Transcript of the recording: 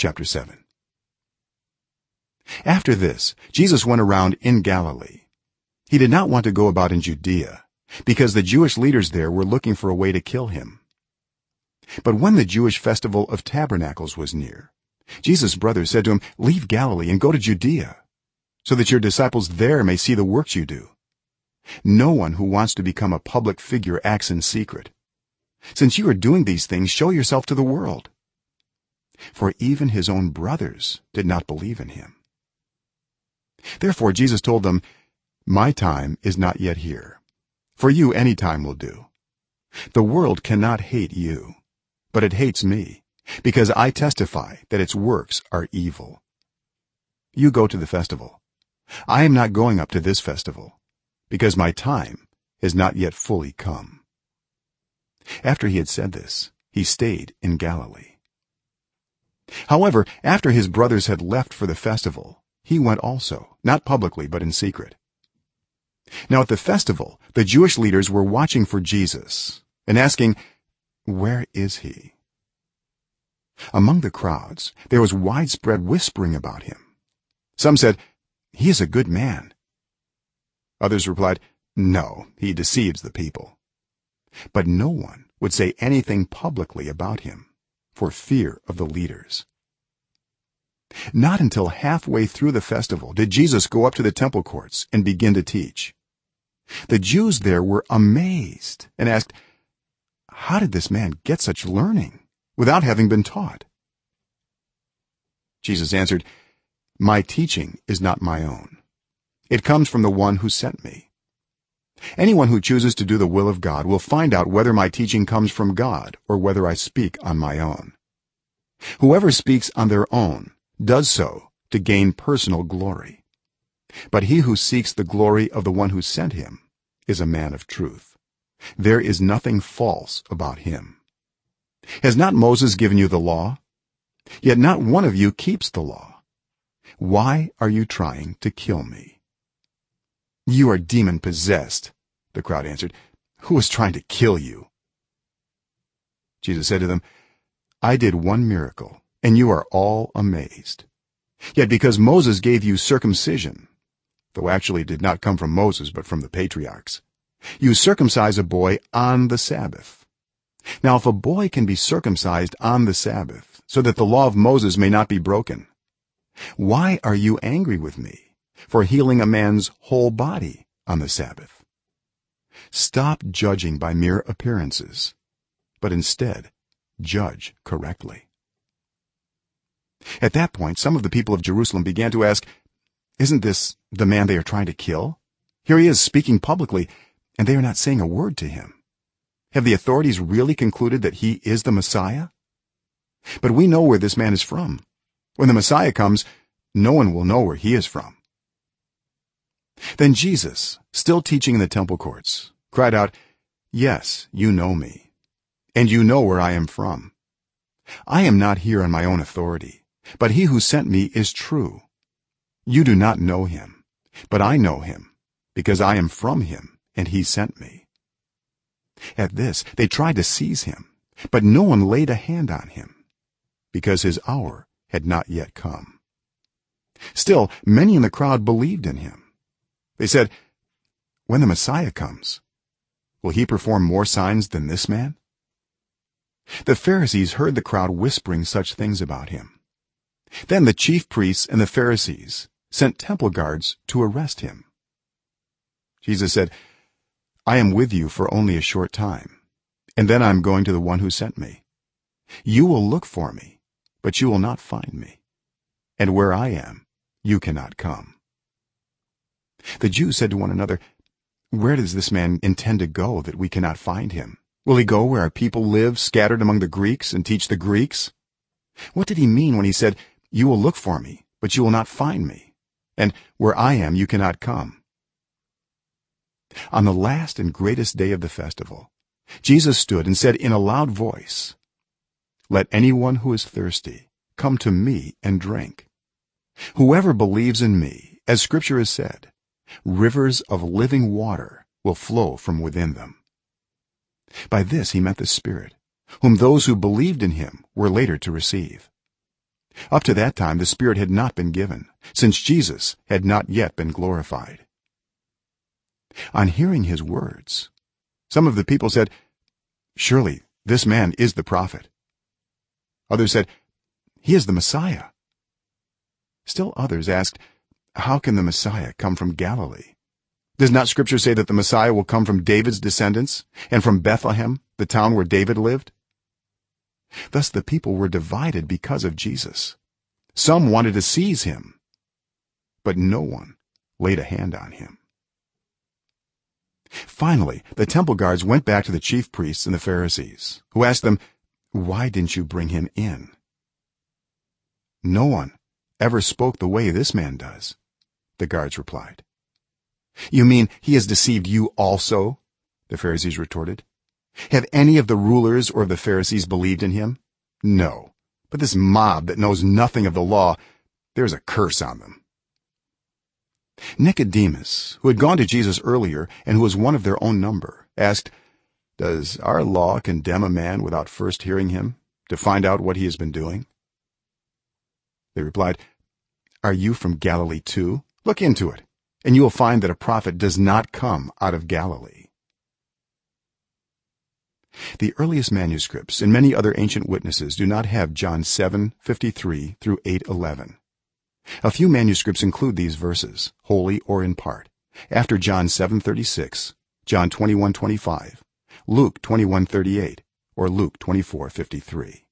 chapter 7 after this jesus went around in galilee. He did not want to go about in judea because the jewish leaders there were looking for a way to kill him. But when the jewish festival of tabernacles was near jesus brothers said to him leave galilee and go to judea so that your disciples there may see the works you do. No one who wants to become a public figure acts in secret. Since you are doing these things show yourself to the world for even his own brothers did not believe in him. Therefore jesus told them my time is not yet here for you any time will do. The world cannot hate you but it hates me because i testify that its works are evil. You go to the festival. I am not going up to this festival because my time has not yet fully come. After he had said this he stayed in galilee however after his brothers had left for the festival he went also not publicly but in secret. Now at the festival the jewish leaders were watching for jesus and asking where is he? Among the crowds there was widespread whispering about him. Some said he is a good man. Others replied no he deceives the people. But no one would say anything publicly about him for fear of the leaders not until halfway through the festival did jesus go up to the temple courts and begin to teach. The jews there were amazed and asked how did this man get such learning without having been taught? Jesus answered my teaching is not my own. It comes from the one who sent me. Anyone who chooses to do the will of god will find out whether my teaching comes from god or whether i speak on my own. Whoever speaks on their own does so to gain personal glory. But he who seeks the glory of the one who sent him is a man of truth. There is nothing false about him. Has not moses given you the law? Yet not one of you keeps the law. Why are you trying to kill me? You are demon possessed the crowd answered. Who is trying to kill you? Jesus said to them i did one miracle and you are all amazed. Yet because moses gave you circumcision though actually it did not come from moses but from the patriarchs you circumcise a boy on the sabbath. Now if a boy can be circumcised on the sabbath so that the law of moses may not be broken why are you angry with me for healing a man's whole body on the sabbath? Stop judging by mere appearances but instead judge correctly at that point some of the people of jerusalem began to ask isn't this the man they are trying to kill? Here he is speaking publicly and they are not saying a word to him. Have the authorities really concluded that he is the messiah? But we know where this man is from. When the messiah comes no one will know where he is from. Then jesus still teaching in the temple courts cried out yes you know me and you know where i am from. I am not here on my own authority but he who sent me is true. You do not know him but i know him because i am from him and he sent me. At this they tried to seize him but no one laid a hand on him because his hour had not yet come. Still many in the crowd believed in him. They said when the messiah comes will he perform more signs than this man? The pharisees heard the crowd whispering such things about him then the chief priests and the pharisees sent temple guards to arrest him. Jesus said i am with you for only a short time and then i am going to the one who sent me. You will look for me but you will not find me. And where i am you cannot come. The jews said to one another where does this man intend to go that we cannot find him? Will he go where our people live scattered among the greeks and teach the greeks? What did he mean when he said you will look for me but you will not find me. And where i am you cannot come. On the last and greatest day of the festival jesus stood and said in a loud voice let anyone who is thirsty come to me and drink. Whoever believes in me as scripture has said rivers of living water will flow from within them. By this he meant the spirit whom those who believed in him were later to receive up to that time the spirit had not been given since jesus had not yet been glorified. On hearing his words some of the people said surely this man is the prophet. Others said he is the messiah. Still others asked how can the messiah come from galilee? Does not scripture say that the messiah will come from david's descendants and from bethlehem the town where david lived thus the people were divided because of jesus. Some wanted to seize him but no one laid a hand on him. Finally the temple guards went back to the chief priests and the pharisees who asked them why didn't you bring him in? No one ever spoke the way this man does the guards replied. You mean he has deceived you also? the pharisees retorted have any of the rulers or the pharisees believed in him? No. But this mob that knows nothing of the law there's a curse on them. Nicodemus who had gone to jesus earlier and who was one of their own number asked does our law condemn a man without first hearing him to find out what he has been doing? They replied are you from galilee too? Look into it and you will find that a prophet does not come out of galilee the earliest manuscripts and many other ancient witnesses do not have john 7:53 through 8:11 a few manuscripts include these verses wholly or in part. After john 7:36 john 21:25 luke 21:38 or luke 24:53